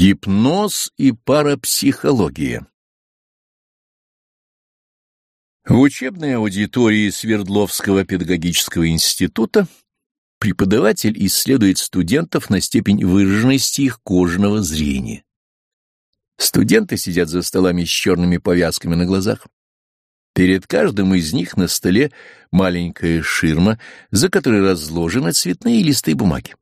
Гипноз и парапсихология В учебной аудитории Свердловского педагогического института преподаватель исследует студентов на степень выраженности их кожного зрения. Студенты сидят за столами с черными повязками на глазах. Перед каждым из них на столе маленькая ширма, за которой разложены цветные листы бумаги.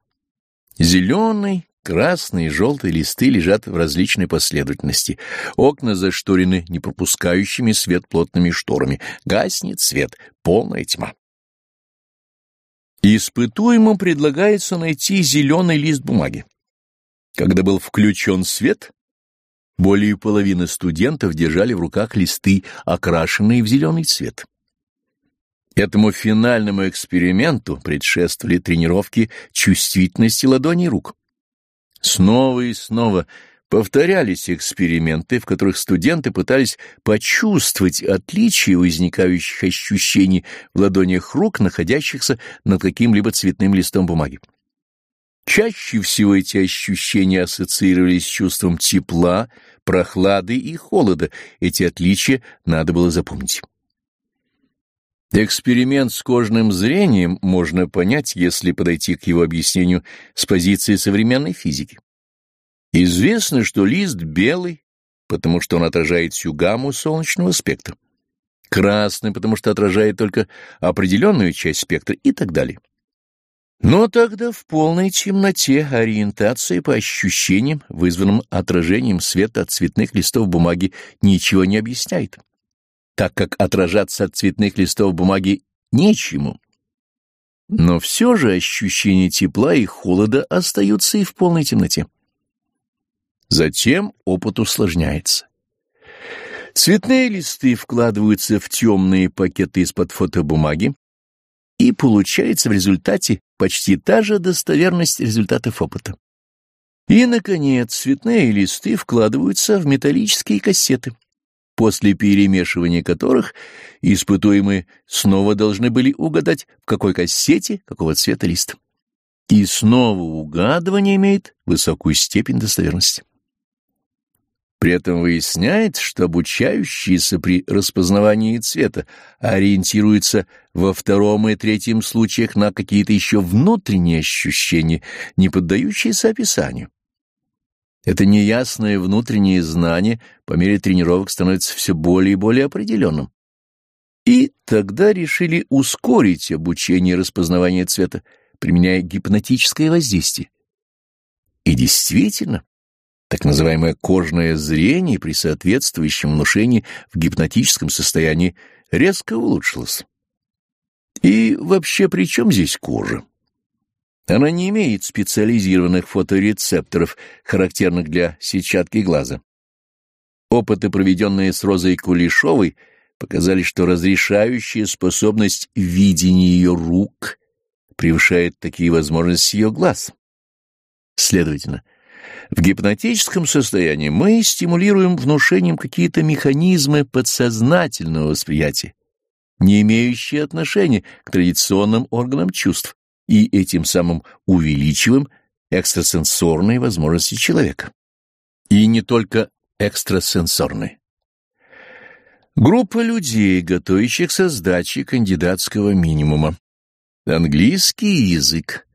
Зеленый, Красные и желтые листы лежат в различной последовательности. Окна зашторены не пропускающими свет плотными шторами. Гаснет свет, полная тьма. Испытуемым предлагается найти зеленый лист бумаги. Когда был включен свет, более половины студентов держали в руках листы, окрашенные в зеленый цвет. Этому финальному эксперименту предшествовали тренировки чувствительности ладоней рук. Снова и снова повторялись эксперименты, в которых студенты пытались почувствовать отличие возникающих ощущений в ладонях рук, находящихся над каким-либо цветным листом бумаги. Чаще всего эти ощущения ассоциировались с чувством тепла, прохлады и холода. Эти отличия надо было запомнить. Эксперимент с кожным зрением можно понять, если подойти к его объяснению с позиции современной физики. Известно, что лист белый, потому что он отражает всю гамму солнечного спектра, красный, потому что отражает только определенную часть спектра и так далее. Но тогда в полной темноте ориентация по ощущениям, вызванным отражением света от цветных листов бумаги, ничего не объясняет так как отражаться от цветных листов бумаги нечему. Но все же ощущение тепла и холода остаются и в полной темноте. Затем опыт усложняется. Цветные листы вкладываются в темные пакеты из-под фотобумаги, и получается в результате почти та же достоверность результатов опыта. И, наконец, цветные листы вкладываются в металлические кассеты после перемешивания которых испытуемые снова должны были угадать, в какой кассете какого цвета лист. И снова угадывание имеет высокую степень достоверности. При этом выясняется, что обучающиеся при распознавании цвета ориентируются во втором и третьем случаях на какие-то еще внутренние ощущения, не поддающиеся описанию. Это неясное внутреннее знание по мере тренировок становится все более и более определенным. И тогда решили ускорить обучение распознавания цвета, применяя гипнотическое воздействие. И действительно, так называемое кожное зрение при соответствующем внушении в гипнотическом состоянии резко улучшилось. И вообще при чем здесь кожа? Она не имеет специализированных фоторецепторов, характерных для сетчатки глаза. Опыты, проведенные с Розой Кулешовой, показали, что разрешающая способность видения ее рук превышает такие возможности ее глаз. Следовательно, в гипнотическом состоянии мы стимулируем внушением какие-то механизмы подсознательного восприятия, не имеющие отношения к традиционным органам чувств, и этим самым увеличиваем экстрасенсорные возможности человека. И не только экстрасенсорные. Группа людей, готовящихся к сдаче кандидатского минимума. Английский язык.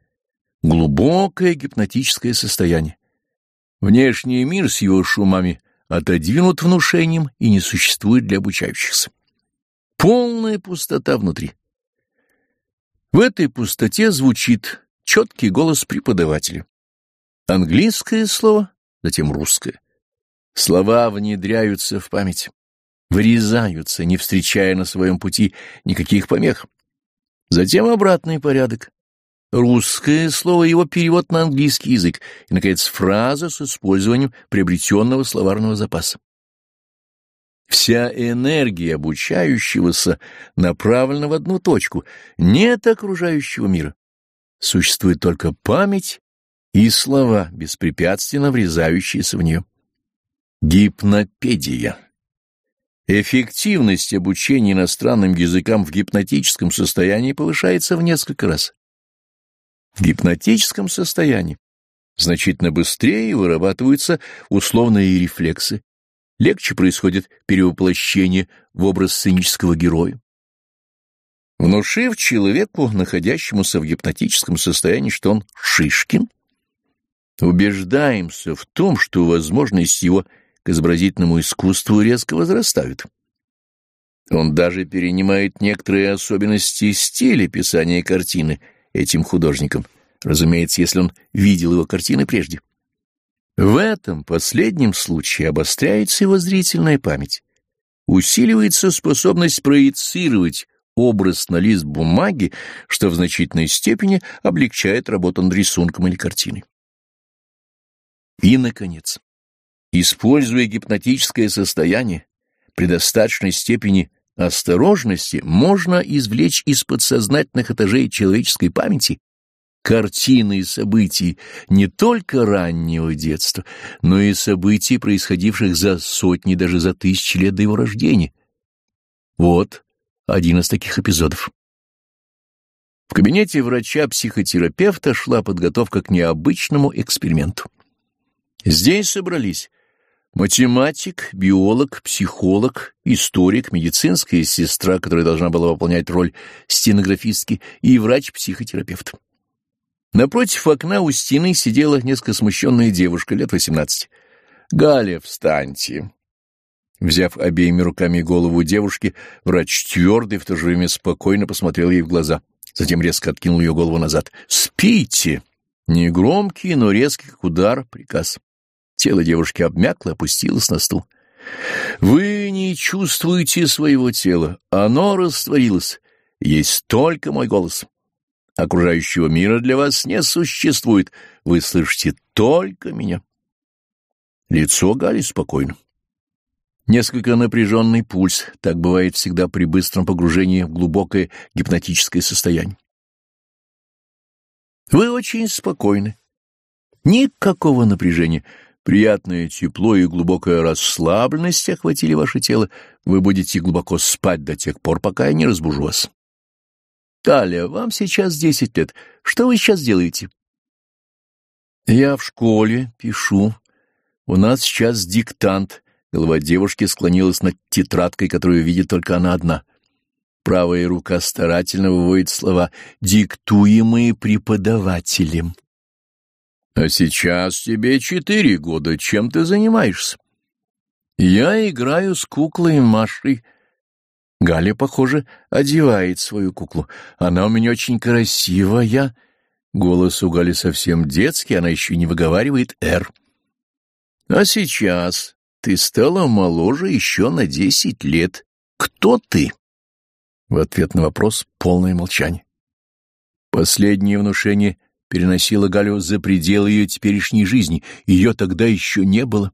Глубокое гипнотическое состояние. Внешний мир с его шумами отодвинут внушением и не существует для обучающихся. Полная пустота внутри. В этой пустоте звучит четкий голос преподавателя. Английское слово, затем русское. Слова внедряются в память, вырезаются, не встречая на своем пути никаких помех. Затем обратный порядок. Русское слово, его перевод на английский язык, и, наконец, фраза с использованием приобретенного словарного запаса. Вся энергия обучающегося направлена в одну точку. Нет окружающего мира. Существует только память и слова, беспрепятственно врезающиеся в нее. Гипнопедия. Эффективность обучения иностранным языкам в гипнотическом состоянии повышается в несколько раз. В гипнотическом состоянии Значительно быстрее вырабатываются условные рефлексы, легче происходит перевоплощение в образ сценического героя. Внушив человеку, находящемуся в гипнотическом состоянии, что он Шишкин, убеждаемся в том, что возможность его к изобразительному искусству резко возрастают. Он даже перенимает некоторые особенности стиля писания картины этим художником, разумеется, если он видел его картины прежде. В этом последнем случае обостряется его зрительная память, усиливается способность проецировать образ на лист бумаги, что в значительной степени облегчает работу над рисунком или картиной. И, наконец, используя гипнотическое состояние, при достаточной степени осторожности можно извлечь из подсознательных этажей человеческой памяти картины и событий не только раннего детства, но и событий, происходивших за сотни, даже за тысячи лет до его рождения. Вот один из таких эпизодов. В кабинете врача-психотерапевта шла подготовка к необычному эксперименту. Здесь собрались математик, биолог, психолог, историк, медицинская сестра, которая должна была выполнять роль стенографистки, и врач-психотерапевт. Напротив окна у стены сидела несколько смущенная девушка лет восемнадцати. «Галя, встаньте!» Взяв обеими руками голову девушки, врач твердый, в то же время спокойно посмотрел ей в глаза. Затем резко откинул ее голову назад. «Спите!» Негромкий, но резкий, как удар, приказ. Тело девушки обмякло, опустилось на стул. «Вы не чувствуете своего тела. Оно растворилось. Есть только мой голос. Окружающего мира для вас не существует. Вы слышите только меня». Лицо Гали спокойно. Несколько напряженный пульс, так бывает всегда при быстром погружении в глубокое гипнотическое состояние. Вы очень спокойны. Никакого напряжения. Приятное тепло и глубокая расслабленность охватили ваше тело. Вы будете глубоко спать до тех пор, пока я не разбужу вас. Таля, вам сейчас десять лет. Что вы сейчас делаете? Я в школе пишу. У нас сейчас диктант. Голова девушки склонилась над тетрадкой, которую видит только она одна. Правая рука старательно выводит слова, диктуемые преподавателем. «А сейчас тебе четыре года. Чем ты занимаешься?» «Я играю с куклой Машей». Галя, похоже, одевает свою куклу. Она у меня очень красивая. Голос у Гали совсем детский, она еще не выговаривает «Р». «А сейчас ты стала моложе еще на десять лет. Кто ты? В ответ на вопрос полное молчание. Последнее внушение переносило Галю за пределы ее теперешней жизни. Ее тогда еще не было.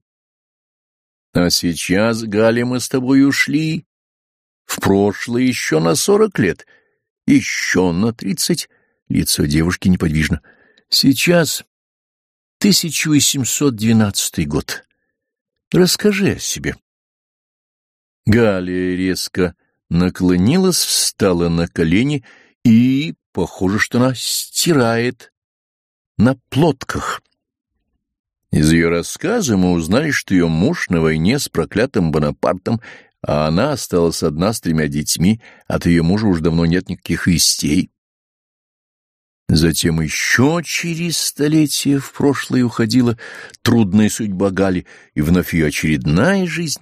А сейчас, Галя, мы с тобой ушли в прошлое еще на сорок лет, еще на тридцать. Лицо девушки неподвижно. Сейчас 1812 год. Расскажи о себе. Галия резко наклонилась, встала на колени и, похоже, что она стирает на плотках. Из ее рассказа мы узнали, что ее муж на войне с проклятым Бонапартом, а она осталась одна с тремя детьми, от ее мужа уж давно нет никаких вестей. Затем еще через столетия в прошлое уходила трудная судьба Гали, и вновь ее очередная жизнь.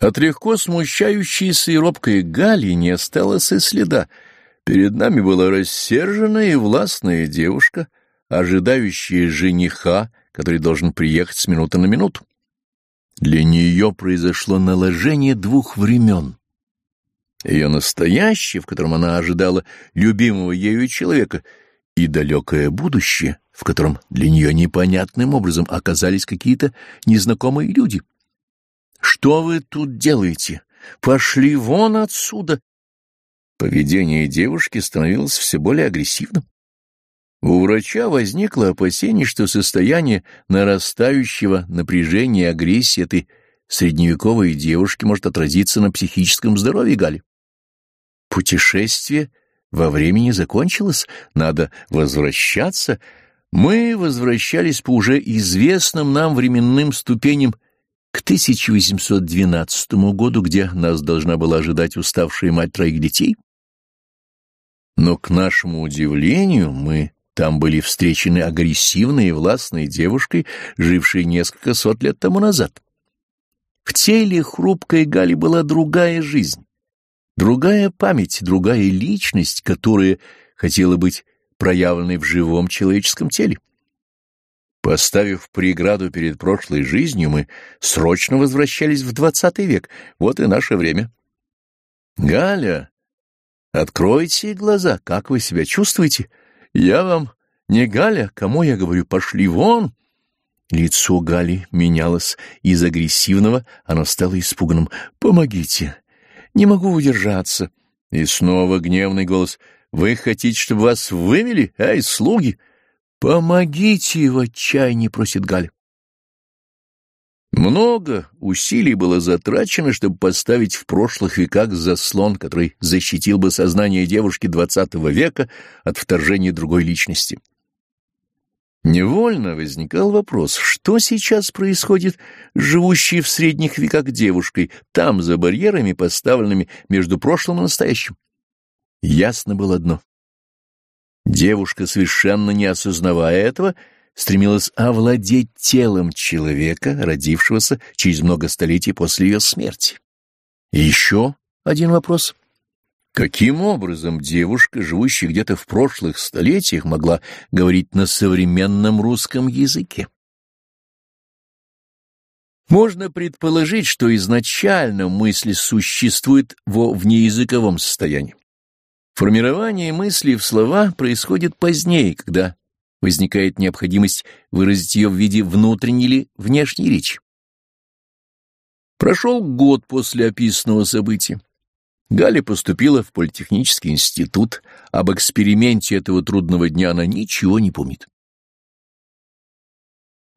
От легко смущающейся и робкой Гали не осталось и следа. Перед нами была рассерженная и властная девушка, ожидающая жениха, который должен приехать с минуты на минуту. Для нее произошло наложение двух времен ее настоящее, в котором она ожидала любимого ею человека, и далекое будущее, в котором для нее непонятным образом оказались какие-то незнакомые люди. «Что вы тут делаете? Пошли вон отсюда!» Поведение девушки становилось все более агрессивным. У врача возникло опасение, что состояние нарастающего напряжения и агрессии этой средневековой девушки может отразиться на психическом здоровье Гали. Путешествие во времени закончилось, надо возвращаться. Мы возвращались по уже известным нам временным ступеням к 1812 году, где нас должна была ожидать уставшая мать троих детей. Но, к нашему удивлению, мы там были встречены агрессивной и властной девушкой, жившей несколько сот лет тому назад. В теле хрупкой Гали была другая жизнь, другая память, другая личность, которая хотела быть проявленной в живом человеческом теле. Поставив преграду перед прошлой жизнью, мы срочно возвращались в двадцатый век. Вот и наше время. Галя, откройте глаза. Как вы себя чувствуете? Я вам не Галя. Кому я говорю? Пошли вон. Лицо Гали менялось. Из агрессивного оно стало испуганным. Помогите. Не могу удержаться. И снова гневный голос. Вы хотите, чтобы вас вывели? Эй, слуги! «Помогите!» — в отчаянии просит Галь. Много усилий было затрачено, чтобы поставить в прошлых веках заслон, который защитил бы сознание девушки XX века от вторжения другой личности. Невольно возникал вопрос, что сейчас происходит с живущей в средних веках девушкой, там, за барьерами, поставленными между прошлым и настоящим. Ясно было одно Девушка, совершенно не осознавая этого, стремилась овладеть телом человека, родившегося через много столетий после ее смерти. И еще один вопрос. Каким образом девушка, живущая где-то в прошлых столетиях, могла говорить на современном русском языке? Можно предположить, что изначально мысль существует во внеязыковом состоянии. Формирование мысли в слова происходит позднее, когда возникает необходимость выразить ее в виде внутренней или внешней речи. Прошел год после описанного события. Галя поступила в политехнический институт. Об эксперименте этого трудного дня она ничего не помнит.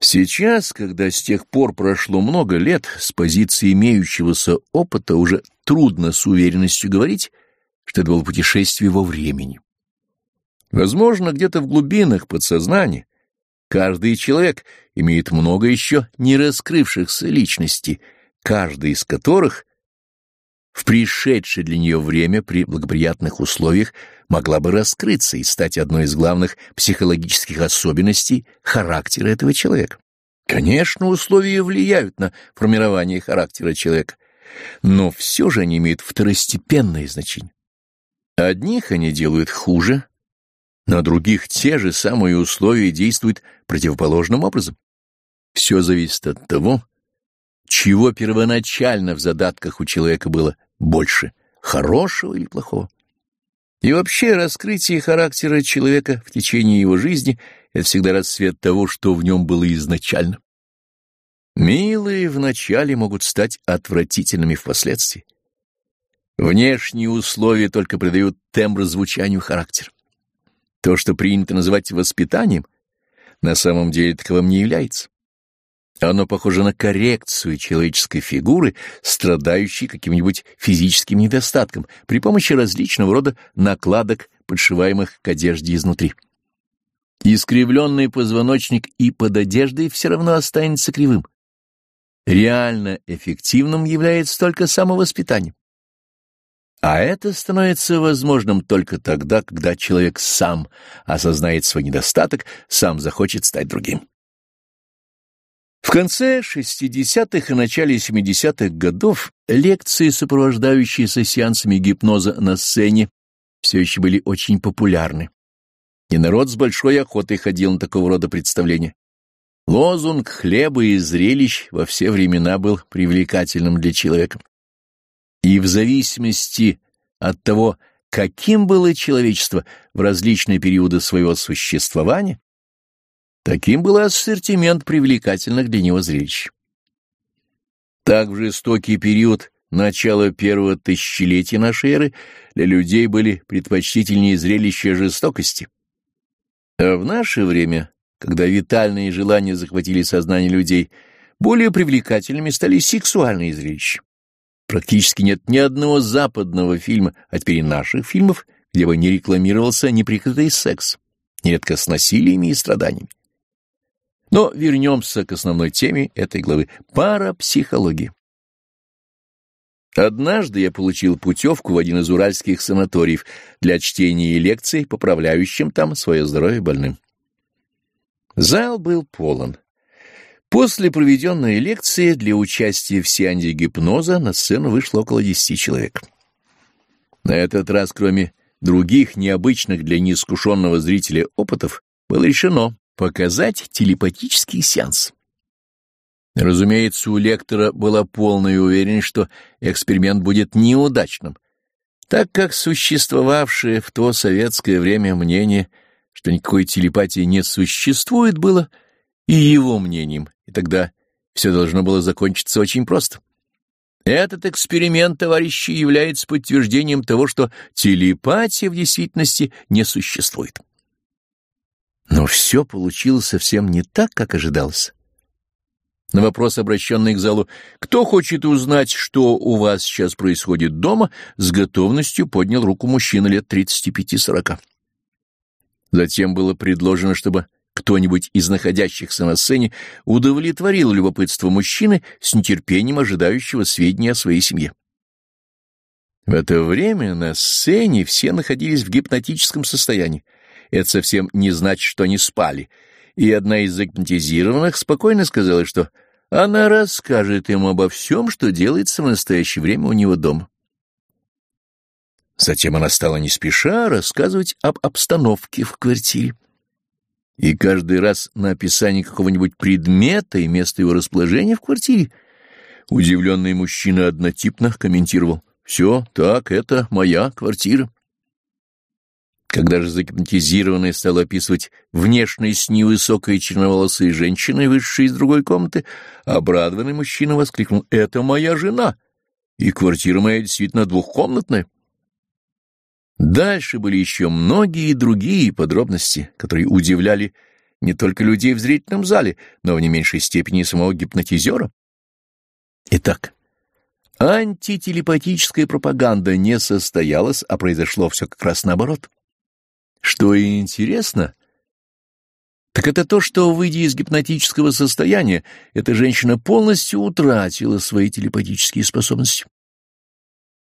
Сейчас, когда с тех пор прошло много лет, с позиции имеющегося опыта уже трудно с уверенностью говорить, что это было путешествие во времени. Возможно, где-то в глубинах подсознания каждый человек имеет много еще не раскрывшихся личностей, каждый из которых в пришедшее для нее время при благоприятных условиях могла бы раскрыться и стать одной из главных психологических особенностей характера этого человека. Конечно, условия влияют на формирование характера человека, но все же они имеют второстепенное значение. Одних они делают хуже, на других те же самые условия действуют противоположным образом. Все зависит от того, чего первоначально в задатках у человека было больше, хорошего или плохого. И вообще раскрытие характера человека в течение его жизни — это всегда расцвет того, что в нем было изначально. Милые вначале могут стать отвратительными впоследствии. Внешние условия только придают тембр звучанию характер. То, что принято называть воспитанием, на самом деле таковым не является. Оно похоже на коррекцию человеческой фигуры, страдающей каким-нибудь физическим недостатком при помощи различного рода накладок, подшиваемых к одежде изнутри. Искривленный позвоночник и под одеждой все равно останется кривым. Реально эффективным является только самовоспитание. А это становится возможным только тогда, когда человек сам осознает свой недостаток, сам захочет стать другим. В конце 60-х и начале 70-х годов лекции, сопровождающиеся сеансами гипноза на сцене, все еще были очень популярны. И народ с большой охотой ходил на такого рода представления. Лозунг хлеба и зрелищ во все времена был привлекательным для человека. И в зависимости от того, каким было человечество в различные периоды своего существования, таким был ассортимент привлекательных для него зрелищ. Так в жестокий период начала первого тысячелетия нашей эры для людей были предпочтительнее зрелища жестокости. А в наше время, когда витальные желания захватили сознание людей, более привлекательными стали сексуальные зрелища. Практически нет ни одного западного фильма, а теперь и наших фильмов, где бы не рекламировался неприкрытый секс. нередко с насилиями и страданиями. Но вернемся к основной теме этой главы — парапсихологии. Однажды я получил путевку в один из уральских санаториев для чтения и лекций, поправляющим там свое здоровье больным. Зал был полон. После проведенной лекции для участия в сеансе гипноза на сцену вышло около десяти человек. На этот раз, кроме других необычных для неискушенного зрителя опытов, было решено показать телепатический сеанс. Разумеется, у лектора была полная уверенность, что эксперимент будет неудачным, так как существовавшее в то советское время мнение, что никакой телепатии не существует, было и его мнением, и тогда все должно было закончиться очень просто. Этот эксперимент, товарищи, является подтверждением того, что телепатия в действительности не существует. Но все получилось совсем не так, как ожидалось. На вопрос, обращенный к залу «Кто хочет узнать, что у вас сейчас происходит дома?», с готовностью поднял руку мужчина лет 35-40. Затем было предложено, чтобы кто-нибудь из находящихся на сцене удовлетворил любопытство мужчины с нетерпением ожидающего сведения о своей семье. В это время на сцене все находились в гипнотическом состоянии. Это совсем не значит, что они спали — и одна из загипнотизированных спокойно сказала, что она расскажет ему обо всем, что делается в настоящее время у него дома. Затем она стала не спеша рассказывать об обстановке в квартире. И каждый раз на описании какого-нибудь предмета и места его расположения в квартире удивленный мужчина однотипно комментировал «Все, так, это моя квартира». Когда же загипнотизированная стала описывать внешность невысокой черноволосой женщины, вышедшей из другой комнаты, обрадованный мужчина воскликнул «Это моя жена! И квартира моя действительно двухкомнатная!» Дальше были еще многие другие подробности, которые удивляли не только людей в зрительном зале, но в не меньшей степени самого гипнотизера. Итак, антителепатическая пропаганда не состоялась, а произошло все как раз наоборот. Что и интересно, так это то, что, выйдя из гипнотического состояния, эта женщина полностью утратила свои телепатические способности.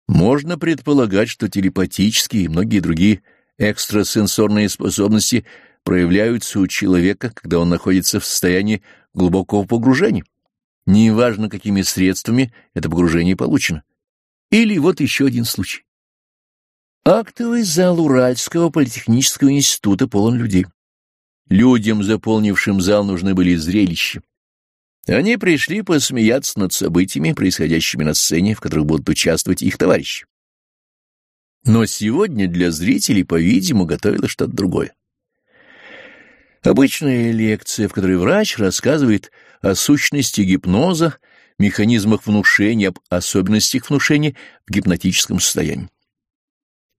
Можно предполагать, что телепатические и многие другие экстрасенсорные способности проявляются у человека, когда он находится в состоянии глубокого погружения. Неважно, какими средствами это погружение получено. Или вот еще один случай. Актовый зал Уральского политехнического института полон людей. Людям, заполнившим зал, нужны были зрелища. Они пришли посмеяться над событиями, происходящими на сцене, в которых будут участвовать их товарищи. Но сегодня для зрителей, по-видимому, готовилось что-то другое. Обычная лекция, в которой врач рассказывает о сущности гипноза, механизмах внушения, об особенностях внушения в гипнотическом состоянии.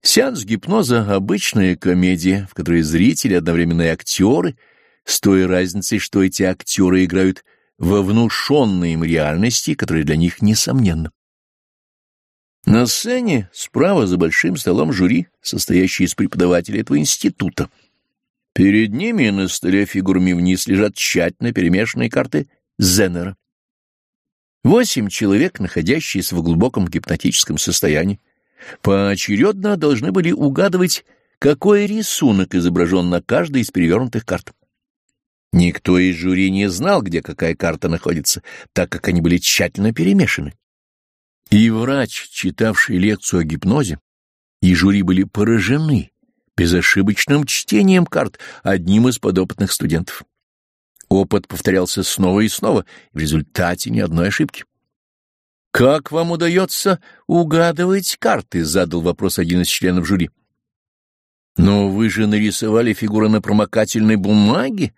Сеанс гипноза — обычная комедия, в которой зрители одновременно и актеры, с той разницей, что эти актеры играют во внушенной им реальности, которая для них несомненна. На сцене справа за большим столом жюри, состоящий из преподавателей этого института. Перед ними на столе фигурами вниз лежат тщательно перемешанные карты Зеннера. Восемь человек, находящиеся в глубоком гипнотическом состоянии, поочередно должны были угадывать, какой рисунок изображен на каждой из перевернутых карт. Никто из жюри не знал, где какая карта находится, так как они были тщательно перемешаны. И врач, читавший лекцию о гипнозе, и жюри были поражены безошибочным чтением карт одним из подопытных студентов. Опыт повторялся снова и снова, в результате ни одной ошибки. «Как вам удается угадывать карты?» — задал вопрос один из членов жюри. «Но вы же нарисовали фигуры на промокательной бумаге,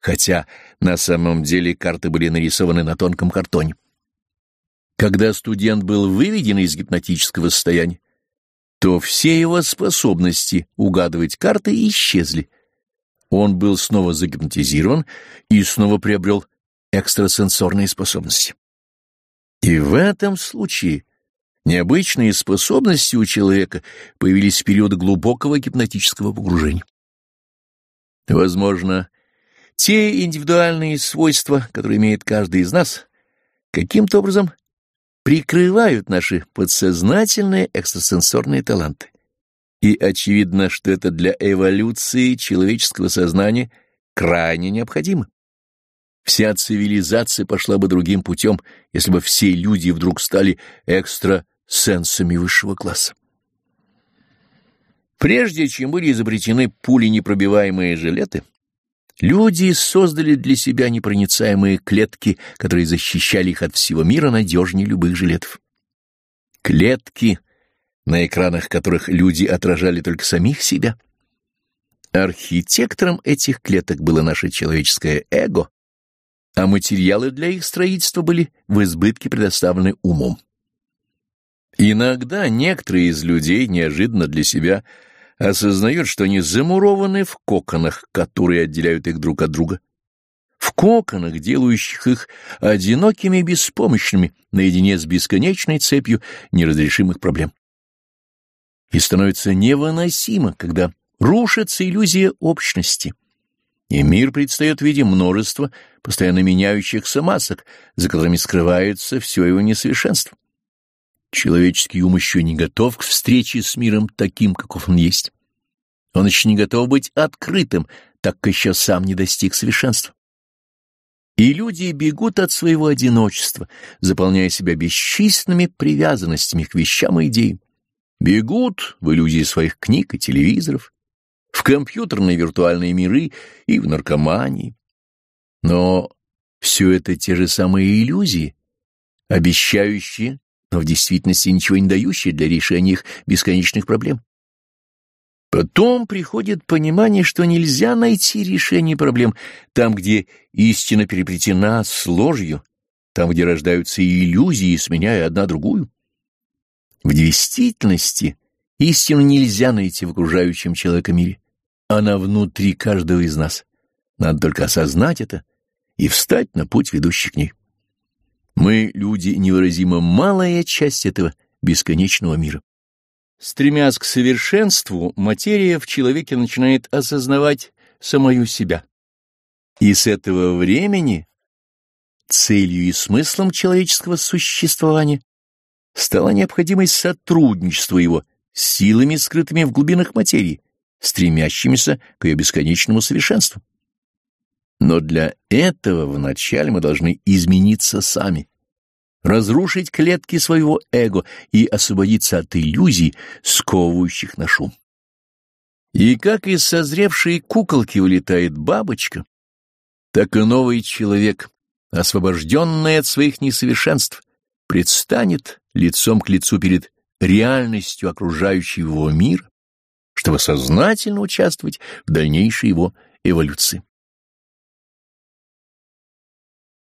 хотя на самом деле карты были нарисованы на тонком картоне». Когда студент был выведен из гипнотического состояния, то все его способности угадывать карты исчезли. Он был снова загипнотизирован и снова приобрел экстрасенсорные способности. И в этом случае необычные способности у человека появились в период глубокого гипнотического погружения. Возможно, те индивидуальные свойства, которые имеет каждый из нас, каким-то образом прикрывают наши подсознательные экстрасенсорные таланты. И очевидно, что это для эволюции человеческого сознания крайне необходимо. Вся цивилизация пошла бы другим путем, если бы все люди вдруг стали экстрасенсами высшего класса. Прежде чем были изобретены пули непробиваемые жилеты, люди создали для себя непроницаемые клетки, которые защищали их от всего мира надежнее любых жилетов. Клетки, на экранах которых люди отражали только самих себя. Архитектором этих клеток было наше человеческое эго, а материалы для их строительства были в избытке предоставлены умом. Иногда некоторые из людей неожиданно для себя – осознают, что они замурованы в коконах, которые отделяют их друг от друга, в коконах, делающих их одинокими и беспомощными наедине с бесконечной цепью неразрешимых проблем. И становится невыносимо, когда рушится иллюзия общности, и мир предстает в виде множества постоянно меняющихся масок, за которыми скрывается все его несовершенство. Человеческий ум еще не готов к встрече с миром таким, каков он есть. Он еще не готов быть открытым, так как еще сам не достиг совершенства. И люди бегут от своего одиночества, заполняя себя бесчисленными привязанностями к вещам и идеям. Бегут в иллюзии своих книг и телевизоров, в компьютерные виртуальные миры и в наркомании. Но все это те же самые иллюзии, обещающие но в действительности ничего не дающие для решения их бесконечных проблем. Потом приходит понимание, что нельзя найти решение проблем там, где истина переплетена с ложью, там, где рождаются иллюзии, сменяя одна другую. В действительности истину нельзя найти в окружающем человека мире. Она внутри каждого из нас. Надо только осознать это и встать на путь, ведущий к ней. Мы, люди, невыразимо малая часть этого бесконечного мира. Стремясь к совершенству, материя в человеке начинает осознавать самую себя. И с этого времени целью и смыслом человеческого существования стало необходимость сотрудничества его с силами, скрытыми в глубинах материи, стремящимися к ее бесконечному совершенству. Но для этого вначале мы должны измениться сами, разрушить клетки своего эго и освободиться от иллюзий, сковывающих на шум. И как из созревшей куколки улетает бабочка, так и новый человек, освобожденный от своих несовершенств, предстанет лицом к лицу перед реальностью окружающего его мира, чтобы сознательно участвовать в дальнейшей его эволюции.